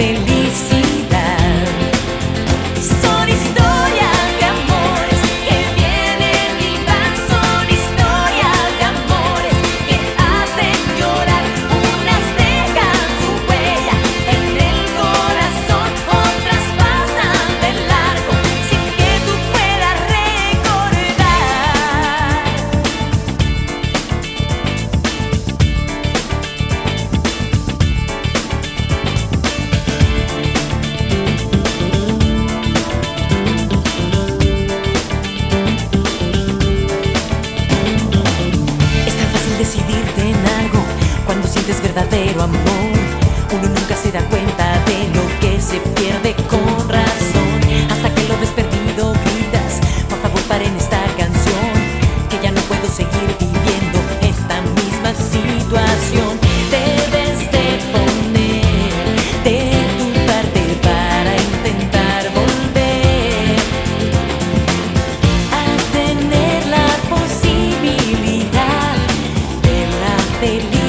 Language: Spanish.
felicidad. sientes verdadero amor. Uno nunca se da cuenta de lo que se pierde con razón. Hasta que lo ves perdido, gritas, por favor paren esta canción, que ya no puedo seguir viviendo esta misma situación. Debes de poner de tu parte para intentar volver a tener la posibilidad de la felicidad.